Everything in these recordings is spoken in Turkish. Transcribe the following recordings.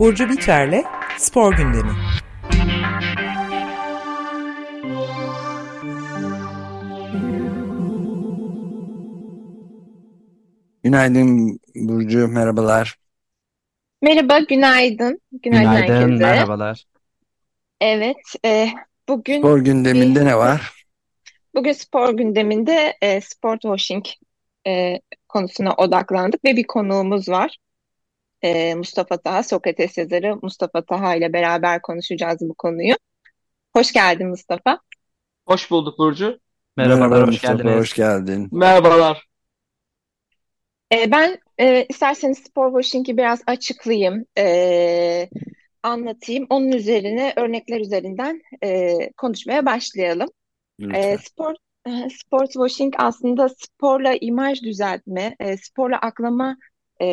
Burcu Biterle Spor Gündemi. Günaydın Burcu, merhabalar. Merhaba, günaydın. Günaydın Günaydın, herkese. merhabalar. Evet, e, bugün Spor bir gündeminde ne var? bugün spor gündeminde e, sport washing e, konusuna odaklandık ve bir konuğumuz var. E, Mustafa Taha, Sokrates yazarı Mustafa Taha ile beraber konuşacağız bu konuyu. Hoş geldin Mustafa. Hoş bulduk Burcu. Merhabalar, Merhaba hoş Mustafa, geldiniz. hoş geldin. Merhabalar. E, ben e, isterseniz spor washing'i biraz açıklayayım, e, anlatayım. Onun üzerine örnekler üzerinden e, konuşmaya başlayalım. E, Lütfen. spor e, sport washing aslında sporla imaj düzeltme, e, sporla aklama e,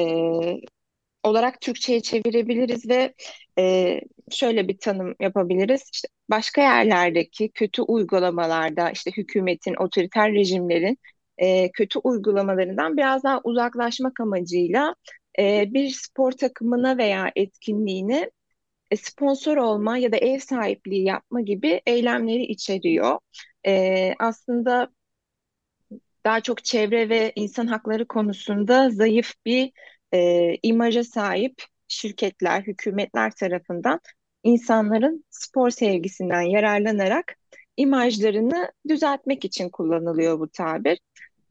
olarak Türkçe'ye çevirebiliriz ve e, şöyle bir tanım yapabiliriz. İşte başka yerlerdeki kötü uygulamalarda, işte hükümetin, otoriter rejimlerin e, kötü uygulamalarından biraz daha uzaklaşmak amacıyla e, bir spor takımına veya etkinliğine e, sponsor olma ya da ev sahipliği yapma gibi eylemleri içeriyor. E, aslında daha çok çevre ve insan hakları konusunda zayıf bir e, imaja sahip şirketler, hükümetler tarafından insanların spor sevgisinden yararlanarak imajlarını düzeltmek için kullanılıyor bu tabir.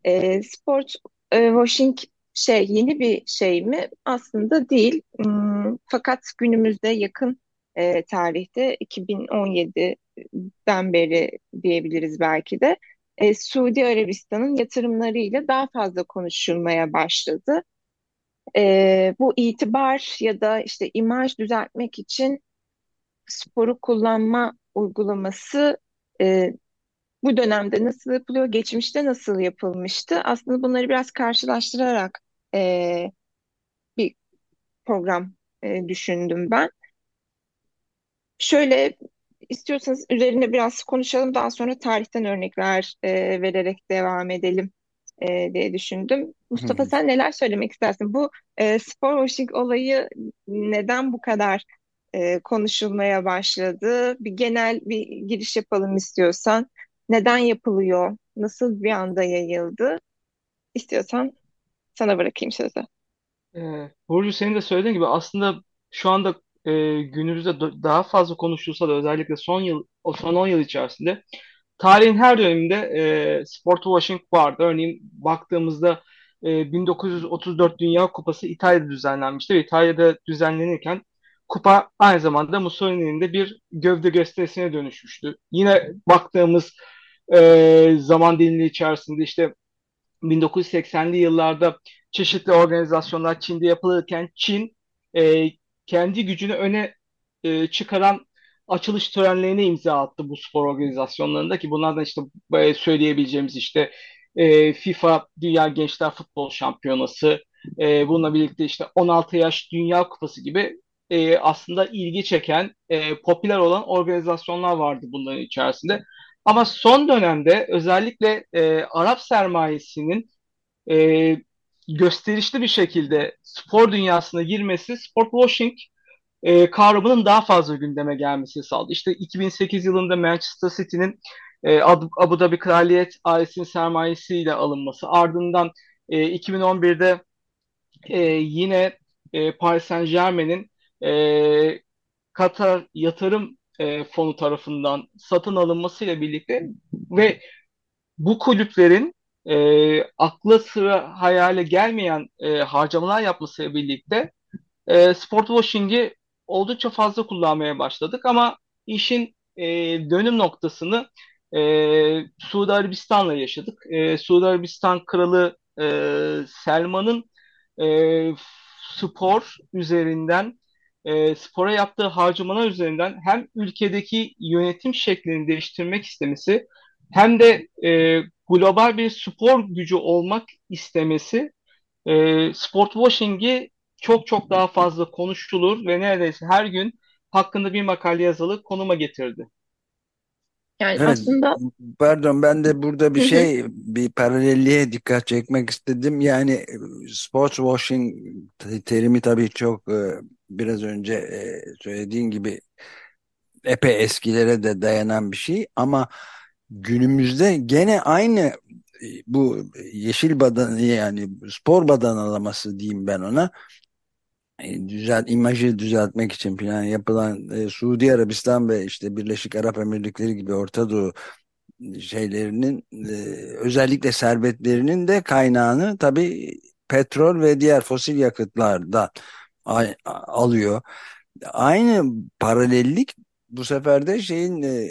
E, sport e, washing şey yeni bir şey mi? Aslında değil. Hmm, fakat günümüzde yakın e, tarihte 2017'den beri diyebiliriz belki de e, Suudi Arabistan'ın yatırımlarıyla daha fazla konuşulmaya başladı. E, bu itibar ya da işte imaj düzeltmek için sporu kullanma uygulaması e, bu dönemde nasıl yapılıyor, geçmişte nasıl yapılmıştı? Aslında bunları biraz karşılaştırarak e, bir program e, düşündüm ben. Şöyle istiyorsanız üzerine biraz konuşalım, daha sonra tarihten örnekler e, vererek devam edelim e, diye düşündüm. Mustafa Hı. sen neler söylemek istersin? Bu e, spor washing olayı neden bu kadar e, konuşulmaya başladı? Bir genel bir giriş yapalım istiyorsan. Neden yapılıyor? Nasıl bir anda yayıldı? İstiyorsan sana bırakayım sözü. Ee, Burcu senin de söylediğin gibi aslında şu anda e, günümüzde daha fazla konuşulsa da özellikle son yıl, o son 10 yıl içerisinde tarihin her döneminde e, sport washing vardı. Örneğin baktığımızda e, 1934 Dünya Kupası İtalya'da düzenlenmişti ve İtalya'da düzenlenirken kupa aynı zamanda Mussolini'nin de bir gövde gösterisine dönüşmüştü. Yine baktığımız e, zaman dilimi içerisinde işte 1980'li yıllarda çeşitli organizasyonlar Çin'de yapılırken Çin e, kendi gücünü öne e, çıkaran açılış törenlerine imza attı bu spor organizasyonlarında ki bunlardan işte e, söyleyebileceğimiz işte e, FIFA Dünya Gençler Futbol Şampiyonası e, bununla birlikte işte 16 yaş Dünya Kupası gibi e, aslında ilgi çeken e, popüler olan organizasyonlar vardı bunların içerisinde. Ama son dönemde özellikle e, Arap sermayesinin e, gösterişli bir şekilde spor dünyasına girmesi sport washing e, kavramının daha fazla gündeme gelmesini sağladı. İşte 2008 yılında Manchester City'nin e, Abu, Dhabi Kraliyet ailesinin sermayesiyle alınması, ardından e, 2011'de e, yine e, Paris Saint-Germain'in e, Katar Yatırım e, Fonu tarafından satın alınmasıyla birlikte ve bu kulüplerin e, akla sıra hayale gelmeyen e, harcamalar yapmasıyla birlikte e, sport washing'i oldukça fazla kullanmaya başladık ama işin e, dönüm noktasını e, Suudi Arabistan'la yaşadık. E, Suudi Arabistan Kralı e, Selman'ın e, spor üzerinden e, spora yaptığı harcamalar üzerinden hem ülkedeki yönetim şeklini değiştirmek istemesi hem de e, global bir spor gücü olmak istemesi e, sport washing'i çok çok daha fazla konuşulur ve neredeyse her gün hakkında bir makale yazılı konuma getirdi. Yani Evet, aslında pardon ben de burada bir şey, bir paralelliğe dikkat çekmek istedim. Yani sports washing te- terimi tabii çok e, biraz önce e, söylediğin gibi epey eskilere de dayanan bir şey ama günümüzde gene aynı e, bu yeşil badan yani spor badanalaması diyeyim ben ona düzelt imajı düzeltmek için falan yapılan e, Suudi Arabistan ve işte Birleşik Arap Emirlikleri gibi Orta Doğu şeylerinin e, özellikle servetlerinin de kaynağını tabii petrol ve diğer fosil yakıtlardan alıyor. Aynı paralellik bu sefer de şeyin e,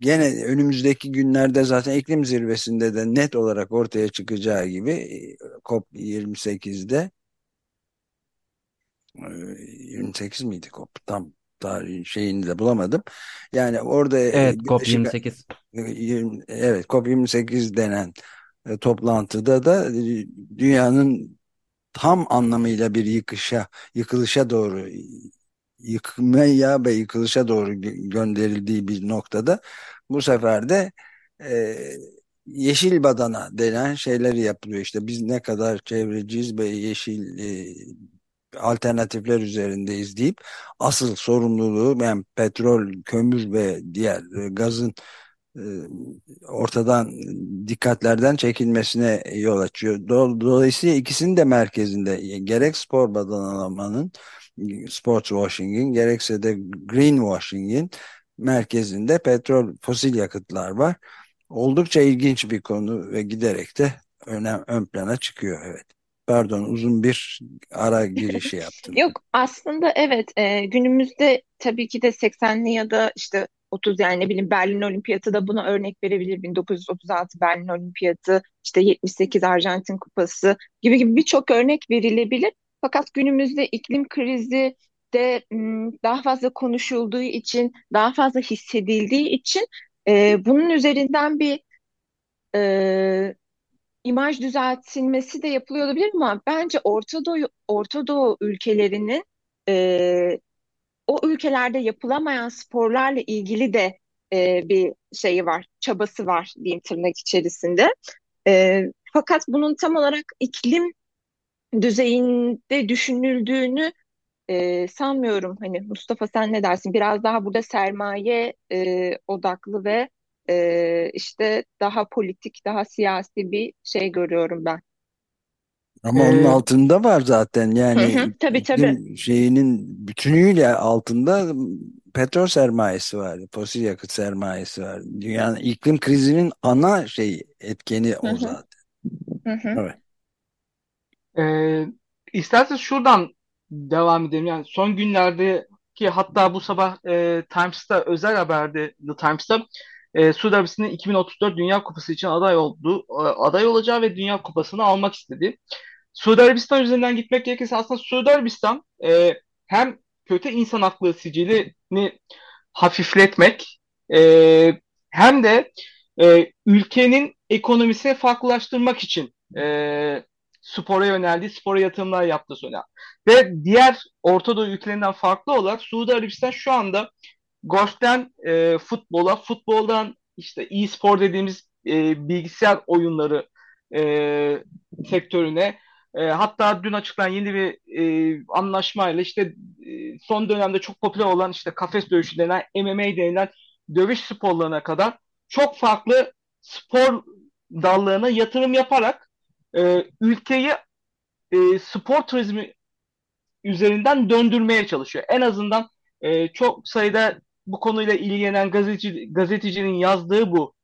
gene önümüzdeki günlerde zaten iklim zirvesinde de net olarak ortaya çıkacağı gibi e, COP28'de 28 miydi COP tam tarihin şeyini de bulamadım. Yani orada evet COP28 evet COP28 denen e, toplantıda da e, dünyanın tam anlamıyla bir yıkışa, yıkılışa doğru yıkmaya ve yıkılışa doğru gönderildiği bir noktada bu sefer de e, yeşil badana denen şeyleri yapılıyor. İşte biz ne kadar çevreciyiz ve yeşil e, alternatifler üzerindeyiz deyip asıl sorumluluğu yani petrol, kömür ve diğer e, gazın e, ortadan dikkatlerden çekilmesine yol açıyor. Dolayısıyla ikisinin de merkezinde gerek spor badanalamanın sports washing'in gerekse de greenwashing'in merkezinde petrol fosil yakıtlar var. Oldukça ilginç bir konu ve giderek de önem, ön plana çıkıyor evet. Pardon uzun bir ara girişi yaptım. Yok aslında evet e, günümüzde tabii ki de 80'li ya da işte 30 yani ne bileyim Berlin Olimpiyatı da buna örnek verebilir. 1936 Berlin Olimpiyatı, işte 78 Arjantin Kupası gibi gibi birçok örnek verilebilir. Fakat günümüzde iklim krizi de daha fazla konuşulduğu için, daha fazla hissedildiği için e, bunun üzerinden bir e, imaj düzeltilmesi de yapılıyor olabilir ama bence Orta Doğu, Orta Doğu ülkelerinin e, o ülkelerde yapılamayan sporlarla ilgili de e, bir şeyi var, çabası var diyeyim tırnak içerisinde. E, fakat bunun tam olarak iklim düzeyinde düşünüldüğünü e, sanmıyorum. Hani Mustafa sen ne dersin? Biraz daha burada sermaye e, odaklı ve e, işte daha politik, daha siyasi bir şey görüyorum ben. Ama onun Ee, altında var zaten Hı yani hı, tabii tabii. iklim şeyinin bütünüyle altında petrol sermayesi var, fosil yakıt sermayesi var. Dünyanın iklim krizinin ana şey etkeni Hı o hı, zaten. hı hı. Evet. Ee, isterseniz şuradan devam edelim. Yani son günlerde ki hatta bu sabah e, Times'ta özel haberde The Times'ta e, Suudi Arabistan'ın 2034 Dünya Kupası için aday olduğu e, aday olacağı ve Dünya Kupası'nı almak istedi. Suudi Arabistan üzerinden gitmek gerekirse aslında Suudi Arabistan e, hem kötü insan hakları sicilini hafifletmek e, hem de e, ülkenin ekonomisini farklılaştırmak için e, spora yöneldi, spora yatırımlar yaptı sonra. Ve diğer Orta Doğu ülkelerinden farklı olarak Suudi Arabistan şu anda golften e, futbola, futboldan işte e-spor dediğimiz e, bilgisayar oyunları e, sektörüne e, hatta dün açıklanan yeni bir e, anlaşmayla işte e, son dönemde çok popüler olan işte kafes dövüşü denen MMA denilen dövüş sporlarına kadar çok farklı spor dallarına yatırım yaparak e, ülkeyi e, spor turizmi üzerinden döndürmeye çalışıyor. En azından e, çok sayıda bu konuyla ilgilenen gazeteci, gazetecinin yazdığı bu.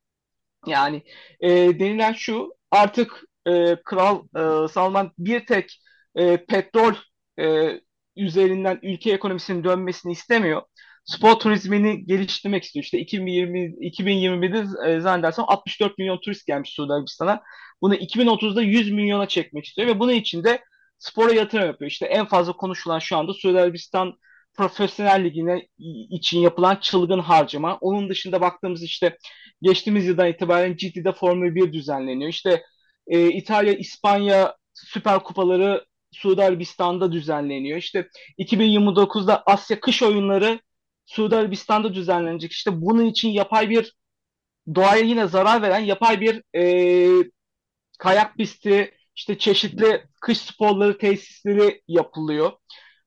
Yani e, denilen şu artık e, Kral e, Salman bir tek e, petrol e, üzerinden ülke ekonomisinin dönmesini istemiyor. Spor turizmini geliştirmek istiyor. İşte 2020 2021'de e, zannedersem 64 milyon turist gelmiş Suudi Arabistan'a. Bunu 2030'da 100 milyona çekmek istiyor ve bunun için de spora yatırım yapıyor. İşte en fazla konuşulan şu anda Suudi Arabistan Profesyonel Ligi'ne için yapılan çılgın harcama. Onun dışında baktığımız işte geçtiğimiz yıldan itibaren ciddi de Formula 1 düzenleniyor. İşte e, İtalya, İspanya Süper Kupaları Suudi Arabistan'da düzenleniyor. İşte 2029'da Asya Kış Oyunları Suudi Arabistan'da düzenlenecek. İşte bunun için yapay bir doğaya yine zarar veren yapay bir e, kayak pisti, işte çeşitli kış sporları tesisleri yapılıyor.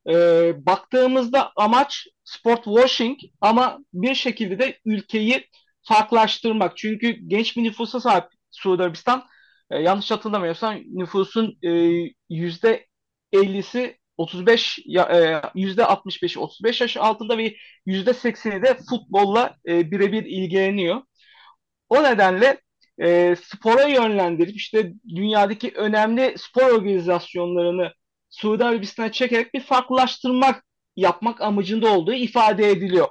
E, baktığımızda amaç sport washing ama bir şekilde de ülkeyi farklılaştırmak. Çünkü genç bir nüfusa sahip Suudi Arabistan. E, yanlış hatırlamıyorsam nüfusun e, yüzde 50'si 35 e, yüzde 65 35 yaş altında ve yüzde 80'i de futbolla e, birebir ilgileniyor. O nedenle e, spora yönlendirip işte dünyadaki önemli spor organizasyonlarını Suudi Arabistan'a çekerek bir farklılaştırmak yapmak amacında olduğu ifade ediliyor.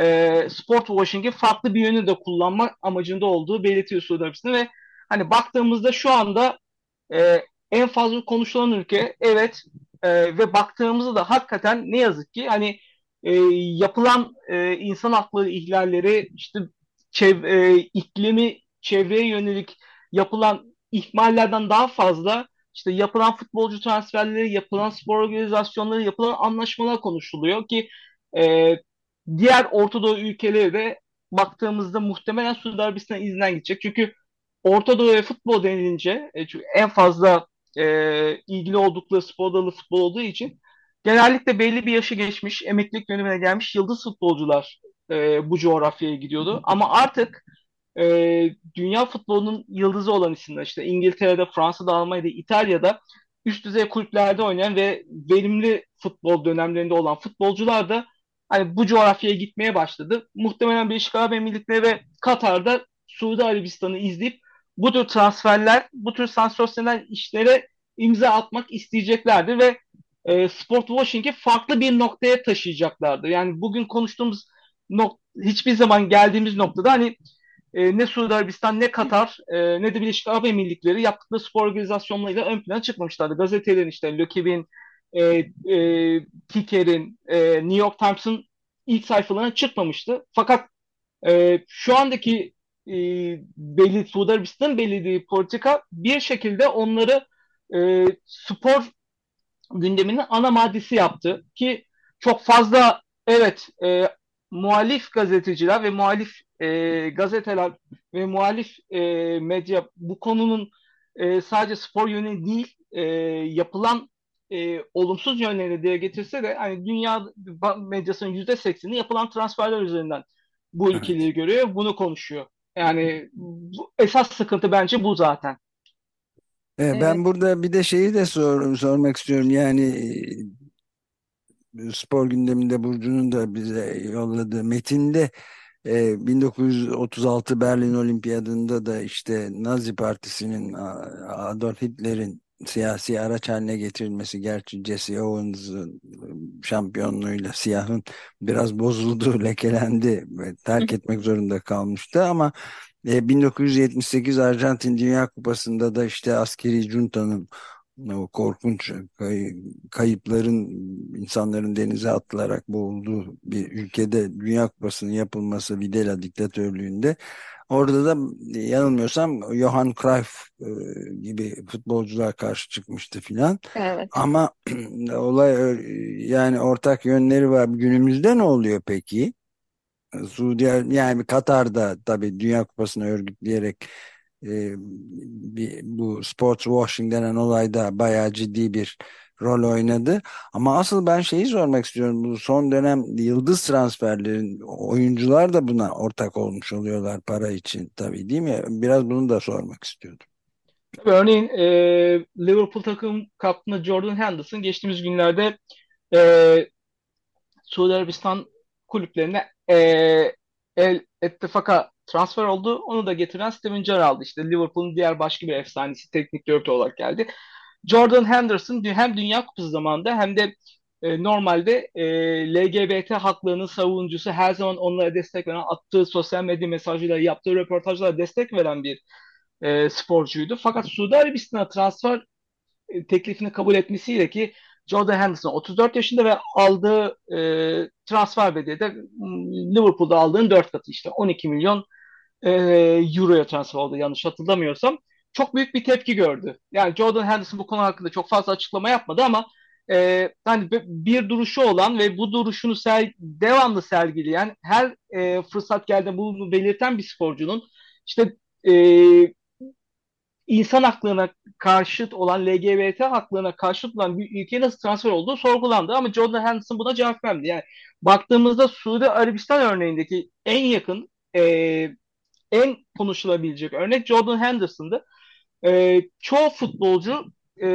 E, sport washing'i farklı bir yönü de kullanmak amacında olduğu belirtiyor Suudi Arabistan ve hani baktığımızda şu anda e, en fazla konuşulan ülke evet e, ve baktığımızda da hakikaten ne yazık ki hani e, yapılan e, insan hakları ihlalleri işte çev e, iklimi çevreye yönelik yapılan ihmallerden daha fazla işte yapılan futbolcu transferleri, yapılan spor organizasyonları, yapılan anlaşmalar konuşuluyor ki e, diğer Orta Doğu ülkeleri de baktığımızda muhtemelen Suudi Arabistan'a izinden gidecek. Çünkü Orta Doğu ve futbol denilince e, çünkü en fazla e, ilgili oldukları spor dalı futbol olduğu için genellikle belli bir yaşı geçmiş, emeklilik dönemine gelmiş yıldız futbolcular e, bu coğrafyaya gidiyordu. Ama artık e, dünya futbolunun yıldızı olan isimler işte İngiltere'de, Fransa'da, Almanya'da, İtalya'da üst düzey kulüplerde oynayan ve verimli futbol dönemlerinde olan futbolcular da hani bu coğrafyaya gitmeye başladı. Muhtemelen Birleşik Arap Emirlikleri ve Katar'da Suudi Arabistan'ı izleyip bu tür transferler, bu tür sansasyonel işlere imza atmak isteyeceklerdir ve e, sport washing'i farklı bir noktaya taşıyacaklardır. Yani bugün konuştuğumuz nok hiçbir zaman geldiğimiz noktada hani e, ne Suudi Arabistan ne Katar e, ne de Birleşik Arap Emirlikleri yaptıkları spor organizasyonlarıyla ön plana çıkmamışlardı. Gazetelerin işte Lökib'in, e, e, Kicker'in, e, New York Times'ın ilk sayfalarına çıkmamıştı. Fakat e, şu andaki e, belli Suudi Arabistan'ın belirlediği politika bir şekilde onları e, spor gündeminin ana maddesi yaptı ki çok fazla evet e, muhalif gazeteciler ve muhalif e, gazeteler ve muhalif e, medya bu konunun e, sadece spor yönü değil e, yapılan e, olumsuz yönlerini diye getirse de hani dünya medyasının yüzde sekseni yapılan transferler üzerinden bu ülkeleri evet. görüyor, bunu konuşuyor. Yani bu, esas sıkıntı bence bu zaten. Evet, evet. Ben burada bir de şeyi de sor, sormak istiyorum. Yani e, spor gündeminde Burcu'nun da bize yolladığı metinde 1936 e, Berlin Olimpiyadında da işte Nazi Partisi'nin Adolf Hitler'in siyasi araç haline getirilmesi gerçi Jesse Owens'ın şampiyonluğuyla siyahın biraz bozuldu, lekelendi ve terk etmek zorunda kalmıştı ama 1978 Arjantin Dünya Kupası'nda da işte askeri juntanın o korkunç kay, kayıpların insanların denize atılarak boğulduğu bir ülkede Dünya Kupası'nın yapılması Videla diktatörlüğünde orada da yanılmıyorsam Johan Cruyff e, gibi futbolcular karşı çıkmıştı filan. Evet. Ama olay yani ortak yönleri var. Günümüzde ne oluyor peki? Suudi yani Katar'da tabii Dünya Kupası'nı örgütleyerek e, bir, bu sports washing denen olayda bayağı ciddi bir rol oynadı. Ama asıl ben şeyi sormak istiyorum. Bu son dönem yıldız transferlerin oyuncular da buna ortak olmuş oluyorlar para için tabii değil mi? Biraz bunu da sormak istiyordum. Tabii örneğin e, Liverpool takım kaptanı Jordan Henderson geçtiğimiz günlerde e, Suudi Arabistan kulüplerine e, El Ettifak'a transfer oldu. Onu da getiren Steven Gerrard işte Liverpool'un diğer başka bir efsanesi teknik direktör olarak geldi. Jordan Henderson hem Dünya Kupası zamanında hem de e, normalde e, LGBT haklarının savunucusu her zaman onlara destek veren attığı sosyal medya mesajıyla yaptığı röportajlara destek veren bir e, sporcuydu. Fakat Suudi Arabistan'a transfer e, teklifini kabul etmesiyle ki Jordan Henderson 34 yaşında ve aldığı e, transfer bedeli de Liverpool'da aldığın 4 katı işte 12 milyon e, Euro'ya transfer oldu yanlış hatırlamıyorsam. Çok büyük bir tepki gördü. Yani Jordan Henderson bu konu hakkında çok fazla açıklama yapmadı ama e, hani bir duruşu olan ve bu duruşunu ser, devamlı sergileyen her e, fırsat geldiğinde bunu belirten bir sporcunun işte e, insan haklarına karşıt olan LGBT haklarına karşıt olan bir ülkeye nasıl transfer olduğu sorgulandı ama Jordan Henderson buna cevap vermedi. Yani baktığımızda Suudi Arabistan örneğindeki en yakın e, en konuşulabilecek örnek Jordan Henderson'dı. E, çoğu futbolcu e,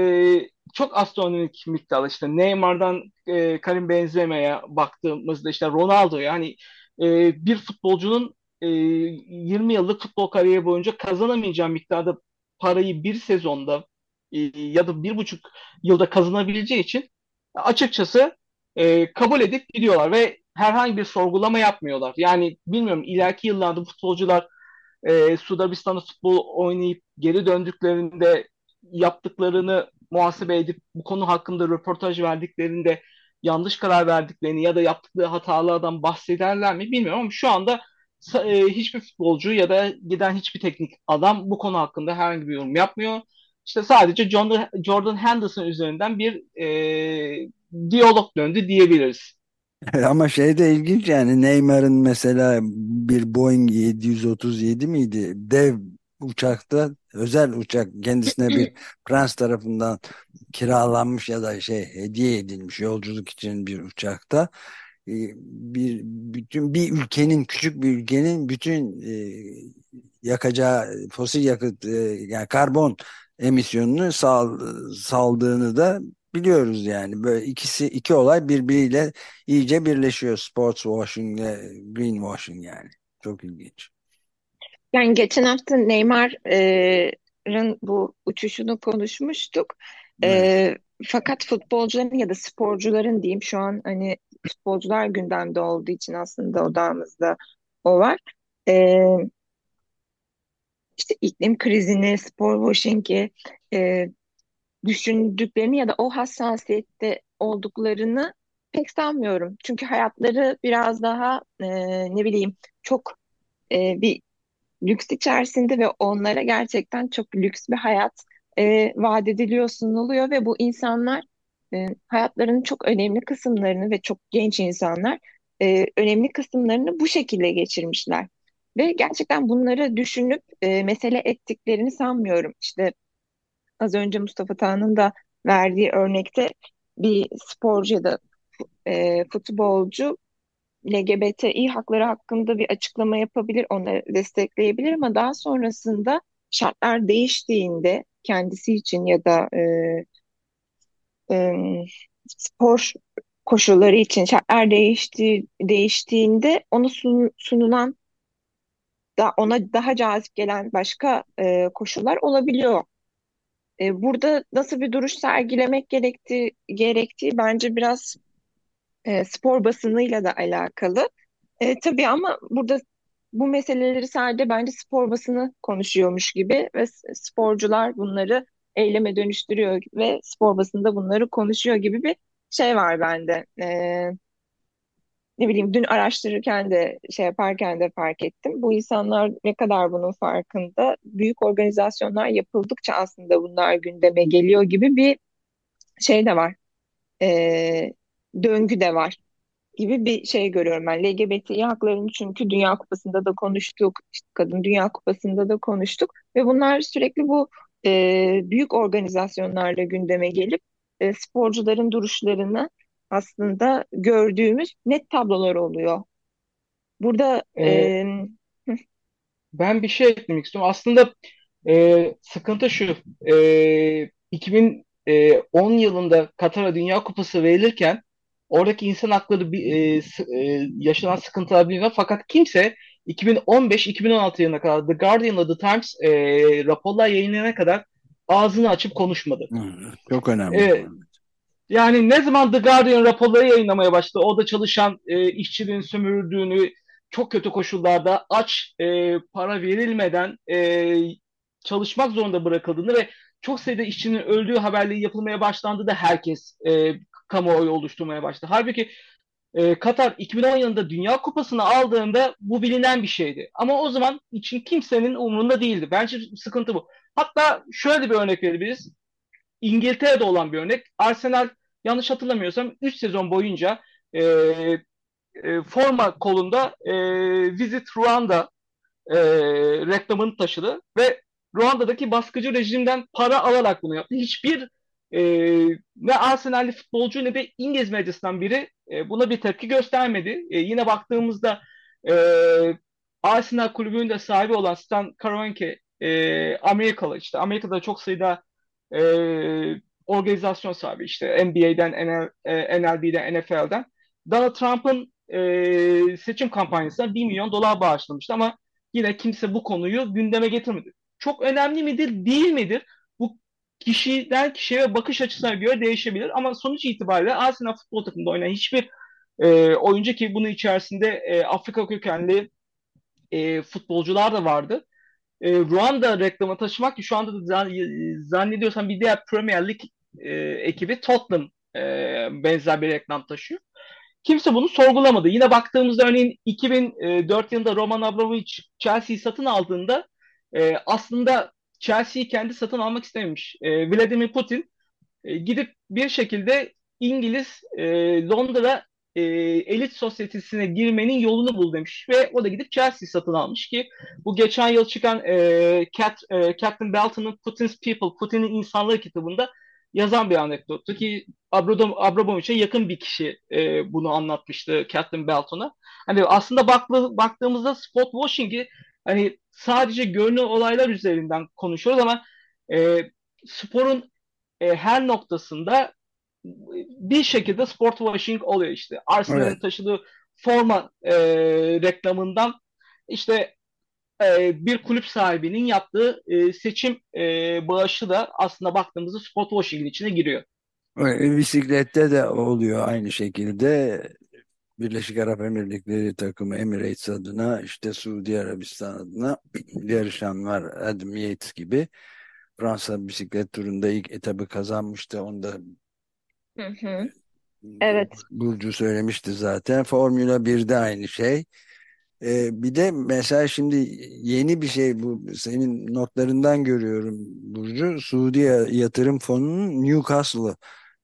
çok astronomik miktarda işte Neymar'dan e, Karim Benzema'ya baktığımızda işte Ronaldo yani e, bir futbolcunun e, 20 yıllık futbol kariyeri boyunca kazanamayacağı miktarda parayı bir sezonda e, ya da bir buçuk yılda kazanabileceği için açıkçası e, kabul edip gidiyorlar ve herhangi bir sorgulama yapmıyorlar. Yani bilmiyorum ileriki yıllarda futbolcular e, Suudi Arabistan'da futbol oynayıp geri döndüklerinde yaptıklarını muhasebe edip bu konu hakkında röportaj verdiklerinde yanlış karar verdiklerini ya da yaptıkları hatalardan bahsederler mi bilmiyorum ama şu anda e, hiçbir futbolcu ya da giden hiçbir teknik adam bu konu hakkında herhangi bir yorum yapmıyor. İşte sadece John, Jordan Henderson üzerinden bir e, diyalog döndü diyebiliriz. Ama şey de ilginç yani Neymar'ın mesela bir Boeing 737 miydi? Dev uçakta özel uçak kendisine bir prens tarafından kiralanmış ya da şey hediye edilmiş yolculuk için bir uçakta e, bir bütün bir ülkenin küçük bir ülkenin bütün e, yakacağı fosil yakıt e, yani karbon emisyonunu sal, saldığını da biliyoruz yani. Böyle ikisi iki olay birbiriyle iyice birleşiyor. Sports washing ile green washing yani. Çok ilginç. Yani geçen hafta Neymar'ın bu uçuşunu konuşmuştuk. Evet. fakat futbolcuların ya da sporcuların diyeyim şu an hani futbolcular gündemde olduğu için aslında odamızda o var. E, işte iklim krizini, spor washing'i e, düşündüklerini ya da o hassasiyette olduklarını pek sanmıyorum. Çünkü hayatları biraz daha e, ne bileyim çok e, bir lüks içerisinde ve onlara gerçekten çok lüks bir hayat e, vaat ediliyor, sunuluyor ve bu insanlar e, hayatlarının çok önemli kısımlarını ve çok genç insanlar e, önemli kısımlarını bu şekilde geçirmişler. Ve gerçekten bunları düşünüp e, mesele ettiklerini sanmıyorum. İşte az önce Mustafa Tan'ın da verdiği örnekte bir sporcu ya da e, futbolcu LGBTİ hakları hakkında bir açıklama yapabilir, onları destekleyebilir ama daha sonrasında şartlar değiştiğinde kendisi için ya da e, e, spor koşulları için şartlar değişti, değiştiğinde onu sun, sunulan da ona daha cazip gelen başka e, koşullar olabiliyor. E, burada nasıl bir duruş sergilemek gerektiği, gerektiği bence biraz e, spor basınıyla da alakalı. E, tabii ama burada bu meseleleri sadece bence spor basını konuşuyormuş gibi ve sporcular bunları eyleme dönüştürüyor ve spor basında bunları konuşuyor gibi bir şey var bende. E, ne bileyim dün araştırırken de şey yaparken de fark ettim. Bu insanlar ne kadar bunun farkında. Büyük organizasyonlar yapıldıkça aslında bunlar gündeme geliyor gibi bir şey de var. E, döngü de var gibi bir şey görüyorum ben. LGBTİ haklarını çünkü Dünya Kupası'nda da konuştuk, işte Kadın Dünya Kupası'nda da konuştuk ve bunlar sürekli bu e, büyük organizasyonlarla gündeme gelip e, sporcuların duruşlarını aslında gördüğümüz net tablolar oluyor. Burada ee, e, ben bir şey eklemek istiyorum. Aslında e, sıkıntı şu. E, 2010 yılında Katar'a Dünya Kupası verilirken oradaki insan hakları bir, e, e, yaşanan sıkıntılar biliniyor. Fakat kimse 2015-2016 yılına kadar The Guardian'la The Times e, raporlar yayınlayana kadar ağzını açıp konuşmadı. Çok önemli. E, yani ne zaman The Guardian raporları yayınlamaya başladı, orada çalışan e, işçinin sömürüldüğünü, çok kötü koşullarda aç e, para verilmeden e, çalışmak zorunda bırakıldığını ve çok sayıda işçinin öldüğü haberleri yapılmaya başlandı da herkes e, kamuoyu oluşturmaya başladı. Halbuki e, Katar 2010 yılında Dünya Kupası'nı aldığında bu bilinen bir şeydi. Ama o zaman için kimsenin umurunda değildi. Bence sıkıntı bu. Hatta şöyle bir örnek verebiliriz. İngiltere'de olan bir örnek. Arsenal yanlış hatırlamıyorsam 3 sezon boyunca e, e, forma kolunda e, Visit Rwanda e, reklamını taşıdı ve Ruanda'daki baskıcı rejimden para alarak bunu yaptı. Hiçbir e, ne Arsenal'li futbolcu ne de İngiliz medyasından biri e, buna bir tepki göstermedi. E, yine baktığımızda e, Arsenal kulübünün de sahibi olan Stan Kroenke e, Amerikalı işte Amerika'da çok sayıda e, organizasyon sahibi işte NBA'den, NL, e, NLB'den, NFL'den Donald Trump'ın e, seçim kampanyasına 1 milyon dolar bağışlamıştı ama yine kimse bu konuyu gündeme getirmedi. Çok önemli midir, değil midir? Bu kişiden kişiye bakış açısına göre değişebilir ama sonuç itibariyle Arsenal futbol takımında oynayan hiçbir e, oyuncu ki bunun içerisinde e, Afrika kökenli e, futbolcular da vardı. E, Ruanda reklamı taşımak ki şu anda da zannediyorsam bir diğer Premier Lig e, ekibi Tottenham e, benzer bir reklam taşıyor. Kimse bunu sorgulamadı. Yine baktığımızda örneğin 2004 yılında Roman Abramovich Chelsea'yi satın aldığında e, aslında Chelsea'yi kendi satın almak istememiş. E, Vladimir Putin e, gidip bir şekilde İngiliz e, Londra e, elit sosyetesine girmenin yolunu bul demiş ve o da gidip Chelsea satın almış ki bu geçen yıl çıkan e, Cat, e, Captain Belton'un Putin's People, Putin'in İnsanlığı kitabında yazan bir anekdottu ki Abramovich'e yakın bir kişi e, bunu anlatmıştı Captain Belton'a. Hani aslında baklı, baktığımızda spot washing'i hani sadece görünen olaylar üzerinden konuşuyoruz ama e, sporun e, her noktasında bir şekilde sport washing oluyor işte. Arsenal'in evet. taşıdığı forma e, reklamından işte e, bir kulüp sahibinin yaptığı e, seçim e, bağışı da aslında baktığımızda sport washing'in içine giriyor. Evet, bisiklette de oluyor aynı şekilde. Birleşik Arap Emirlikleri takımı Emirates adına işte Suudi Arabistan adına yarışan var Adam Yates gibi. Fransa bisiklet turunda ilk etabı kazanmıştı. Onu da Hı hı. Evet. Burcu söylemişti zaten. Formula 1'de aynı şey. Ee, bir de mesela şimdi yeni bir şey bu senin notlarından görüyorum Burcu. Suudi Yatırım Fonu'nun Newcastle'ı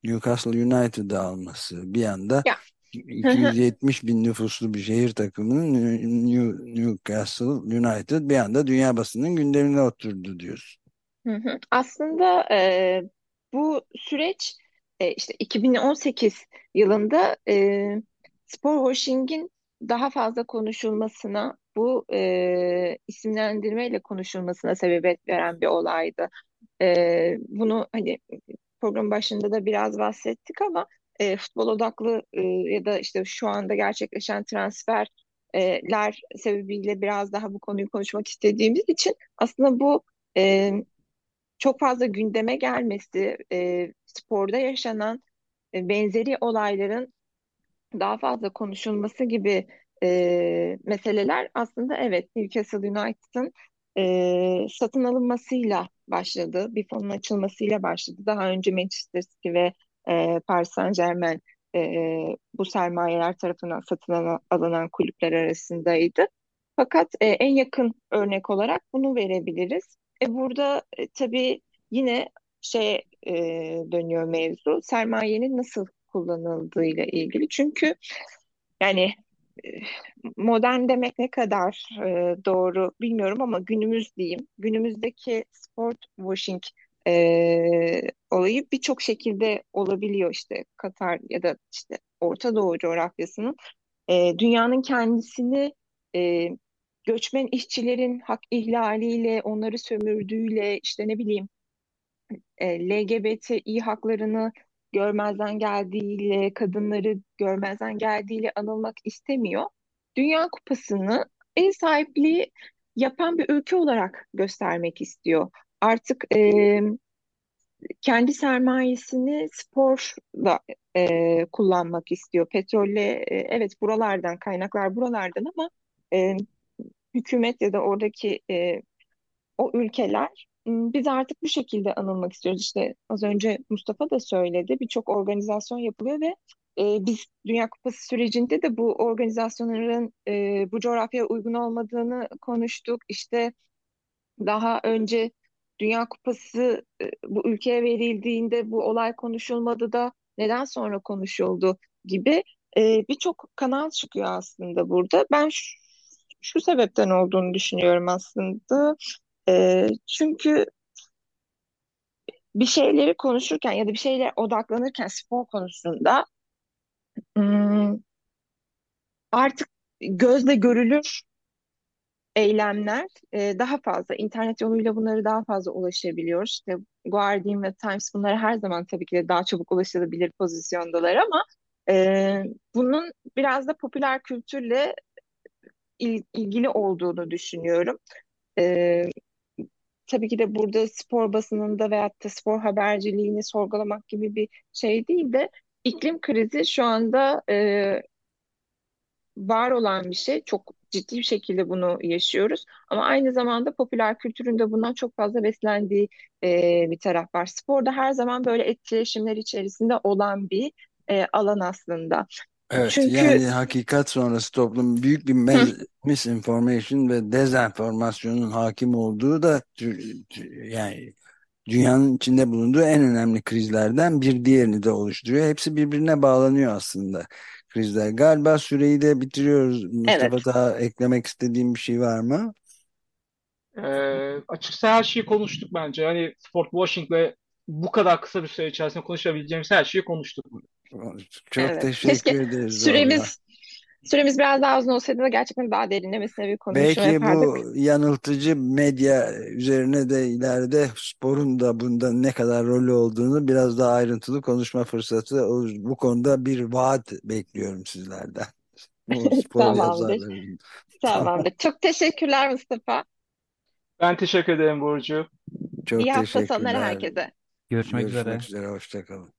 Newcastle United'ı alması bir anda Ya. 270 bin nüfuslu bir şehir takımının New- Newcastle United bir anda dünya basının gündemine oturdu diyorsun. Hı hı. Aslında e, bu süreç e, işte 2018 yılında e, spor washing'in daha fazla konuşulmasına, bu e, isimlendirmeyle konuşulmasına sebebiyet veren bir olaydı. E, bunu hani program başında da biraz bahsettik ama e, futbol odaklı e, ya da işte şu anda gerçekleşen transferler sebebiyle biraz daha bu konuyu konuşmak istediğimiz için aslında bu e, çok fazla gündeme gelmesi, e, sporda yaşanan e, benzeri olayların daha fazla konuşulması gibi e, meseleler aslında evet Newcastle United'ın e, satın alınmasıyla başladı. Bir fonun açılmasıyla başladı. Daha önce Manchester City ve e, Paris Saint-Germain e, bu sermayeler tarafından satın alınan kulüpler arasındaydı. Fakat e, en yakın örnek olarak bunu verebiliriz. E, burada e, tabii yine şey e, dönüyor mevzu sermayenin nasıl kullanıldığıyla ilgili. Çünkü yani e, modern demek ne kadar e, doğru bilmiyorum ama günümüz diyeyim. Günümüzdeki sport washing e, olayı birçok şekilde olabiliyor işte Katar ya da işte Orta Doğu coğrafyasının e, dünyanın kendisini e, göçmen işçilerin hak ihlaliyle, onları sömürdüğüyle, işte ne bileyim e, LGBTİ haklarını görmezden geldiğiyle, kadınları görmezden geldiğiyle anılmak istemiyor. Dünya Kupası'nı ev sahipliği yapan bir ülke olarak göstermek istiyor. Artık e, kendi sermayesini sporla e, kullanmak istiyor. Petrolle, e, evet buralardan, kaynaklar buralardan ama e, hükümet ya da oradaki e, o ülkeler biz artık bu şekilde anılmak istiyoruz. İşte az önce Mustafa da söyledi. Birçok organizasyon yapılıyor ve e, biz Dünya Kupası sürecinde de bu organizasyonların e, bu coğrafyaya uygun olmadığını konuştuk. İşte daha önce Dünya Kupası e, bu ülkeye verildiğinde bu olay konuşulmadı da neden sonra konuşuldu gibi e, birçok kanal çıkıyor aslında burada. Ben şu, sebepten olduğunu düşünüyorum aslında. E, çünkü bir şeyleri konuşurken ya da bir şeylere odaklanırken spor konusunda hmm, artık gözle görülür eylemler e, daha fazla. İnternet yoluyla bunları daha fazla ulaşabiliyoruz. İşte Guardian ve Times bunlara her zaman tabii ki de daha çabuk ulaşılabilir pozisyondalar ama e, bunun biraz da popüler kültürle il- ilgili olduğunu düşünüyorum. E, tabii ki de burada spor basınında veyahut da spor haberciliğini sorgulamak gibi bir şey değil de iklim krizi şu anda e, var olan bir şey. Çok ciddi bir şekilde bunu yaşıyoruz. Ama aynı zamanda popüler kültürün de bundan çok fazla beslendiği e, bir taraf var. Sporda her zaman böyle etkileşimler içerisinde olan bir e, alan aslında. Evet Çünkü yani hakikat sonrası toplum büyük bir misinformation ve dezenformasyonun hakim olduğu da yani dünyanın içinde bulunduğu en önemli krizlerden bir diğerini de oluşturuyor. Hepsi birbirine bağlanıyor aslında krizler. Galiba süreyi de bitiriyoruz. Mustafa evet. daha eklemek istediğim bir şey var mı? E, açıkçası her şeyi konuştuk bence. Yani sport washing ve bu kadar kısa bir süre içerisinde konuşabileceğimiz her şeyi konuştuk. Çok Evet. Keşke teşekkür ederiz valla. süremiz süremiz biraz daha uzun olsaydı da gerçekten daha derinlemesine bir konuşma Belki yapardık. bu yanıltıcı medya üzerine de ileride sporun da bunda ne kadar rolü olduğunu biraz daha ayrıntılı konuşma fırsatı olur. Bu konuda bir vaat bekliyorum sizlerden. Spor Tamamdır. Tamamdır. Çok teşekkürler Mustafa. Ben teşekkür ederim Burcu. Çok İyi hafta sonları teşekkürler. herkese. Görüşmek üzere. Görüşmek üzere. Hoşça kalın.